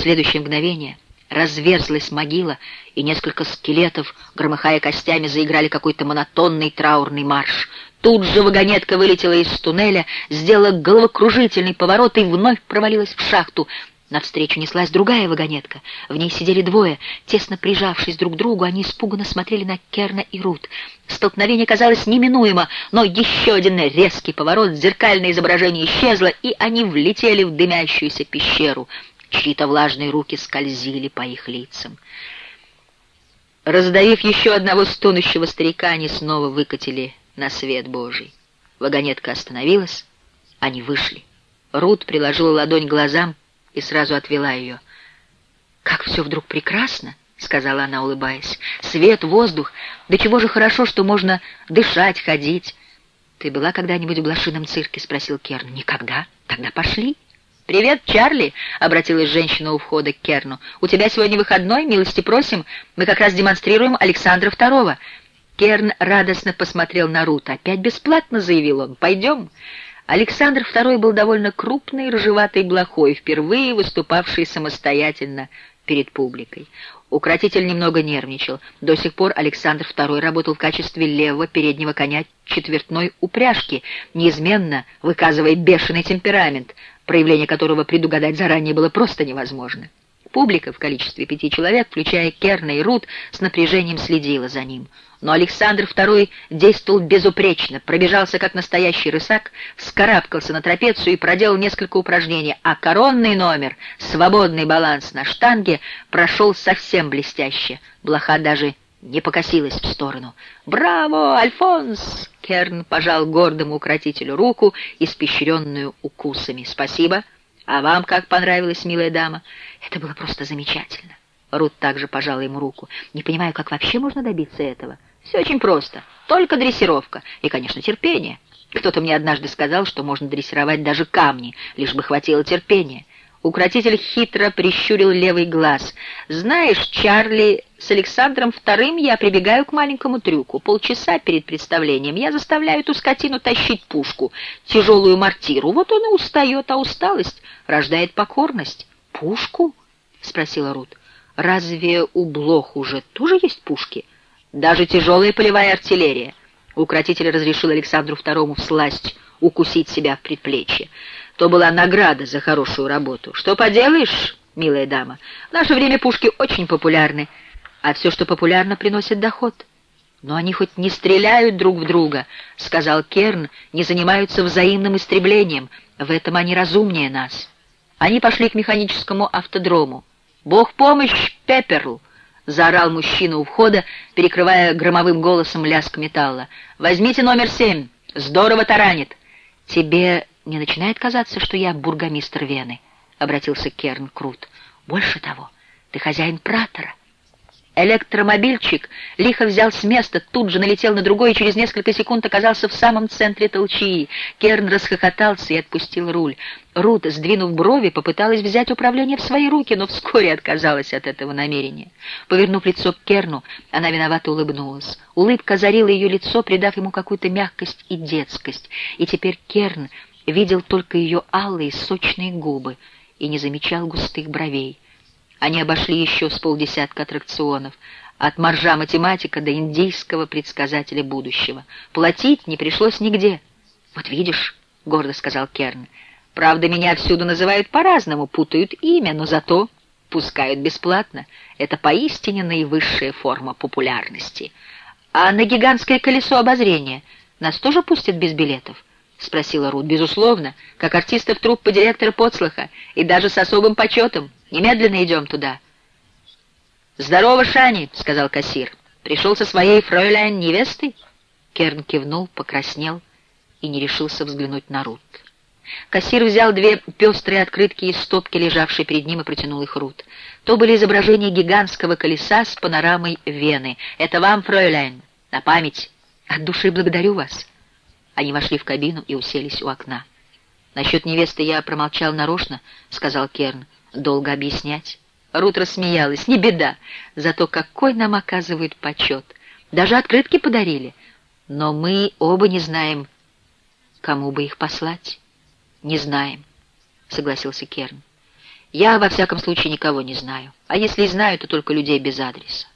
Следующее мгновение разверзлась могила, и несколько скелетов, громыхая костями, заиграли какой-то монотонный траурный марш. Тут же вагонетка вылетела из туннеля, сделала головокружительный поворот и вновь провалилась в шахту. Навстречу неслась другая вагонетка. В ней сидели двое. Тесно прижавшись друг к другу, они испуганно смотрели на Керна и Рут. Столкновение казалось неминуемо, но еще один резкий поворот, зеркальное изображение исчезло, и они влетели в дымящуюся пещеру. Чьи-то влажные руки скользили по их лицам. Раздавив еще одного стонущего старика, они снова выкатили на свет Божий. Вагонетка остановилась, они вышли. Рут приложила ладонь к глазам, и сразу отвела ее. «Как все вдруг прекрасно!» — сказала она, улыбаясь. «Свет, воздух! Да чего же хорошо, что можно дышать, ходить!» «Ты была когда-нибудь в блошином цирке?» — спросил Керн. «Никогда. Тогда пошли». «Привет, Чарли!» — обратилась женщина у входа к Керну. «У тебя сегодня выходной, милости просим. Мы как раз демонстрируем Александра Второго». Керн радостно посмотрел на Рут. «Опять бесплатно?» — заявил он. «Пойдем». Александр II был довольно крупный, рыжеватый блохой, впервые выступавший самостоятельно перед публикой. Укротитель немного нервничал. До сих пор Александр II работал в качестве левого переднего коня четвертной упряжки, неизменно выказывая бешеный темперамент, проявление которого предугадать заранее было просто невозможно. Публика в количестве пяти человек, включая Керна и Рут, с напряжением следила за ним. Но Александр II действовал безупречно, пробежался как настоящий рысак, вскарабкался на трапецию и проделал несколько упражнений, а коронный номер, свободный баланс на штанге, прошел совсем блестяще. Блоха даже не покосилась в сторону. «Браво, Альфонс!» Керн пожал гордому укротителю руку, испещренную укусами. «Спасибо!» «А вам как понравилась, милая дама?» «Это было просто замечательно». Рут также пожала ему руку. «Не понимаю, как вообще можно добиться этого?» «Все очень просто. Только дрессировка. И, конечно, терпение. Кто-то мне однажды сказал, что можно дрессировать даже камни, лишь бы хватило терпения. Укротитель хитро прищурил левый глаз. «Знаешь, Чарли, с Александром Вторым я прибегаю к маленькому трюку. Полчаса перед представлением я заставляю эту скотину тащить пушку, тяжелую мортиру. Вот он и устает, а усталость рождает покорность». «Пушку?» — спросила Рут. «Разве у Блох уже тоже есть пушки? Даже тяжелая полевая артиллерия». Укротитель разрешил Александру Второму всласть укусить себя в предплечье. То была награда за хорошую работу. Что поделаешь, милая дама, в наше время пушки очень популярны, а все, что популярно, приносит доход. Но они хоть не стреляют друг в друга, — сказал Керн, — не занимаются взаимным истреблением. В этом они разумнее нас. Они пошли к механическому автодрому. «Бог помощь, Пепперл!» — заорал мужчина у входа, перекрывая громовым голосом лязг металла. «Возьмите номер семь. Здорово таранит. Тебе «Не начинает казаться, что я бургомистр Вены?» — обратился Керн Крут. «Больше того, ты хозяин Пратора». Электромобильчик лихо взял с места, тут же налетел на другой и через несколько секунд оказался в самом центре толчии. Керн расхохотался и отпустил руль. Рут, сдвинув брови, попыталась взять управление в свои руки, но вскоре отказалась от этого намерения. Повернув лицо к Керну, она виновато улыбнулась. Улыбка озарила ее лицо, придав ему какую-то мягкость и детскость. И теперь Керн видел только ее алые сочные губы и не замечал густых бровей. Они обошли еще с полдесятка аттракционов, от моржа математика до индийского предсказателя будущего. Платить не пришлось нигде. «Вот видишь», — гордо сказал Керн, — «правда, меня всюду называют по-разному, путают имя, но зато пускают бесплатно. Это поистине наивысшая форма популярности. А на гигантское колесо обозрения нас тоже пустят без билетов?» — спросила Рут. «Безусловно, как артистов труппы директора Поцлаха, и даже с особым почетом. Немедленно идем туда». «Здорово, Шани!» — сказал кассир. «Пришел со своей фройляйн невестой?» Керн кивнул, покраснел и не решился взглянуть на Рут. Кассир взял две пестрые открытки из стопки, лежавшей перед ним, и протянул их Рут. То были изображения гигантского колеса с панорамой Вены. «Это вам, фройляйн, на память. От души благодарю вас». Они вошли в кабину и уселись у окна. «Насчет невесты я промолчал нарочно», — сказал Керн. «Долго объяснять». Рут рассмеялась. «Не беда. Зато какой нам оказывают почет. Даже открытки подарили. Но мы оба не знаем, кому бы их послать». «Не знаем», — согласился Керн. Я, во всяком случае, никого не знаю. А если и знаю, то только людей без адреса.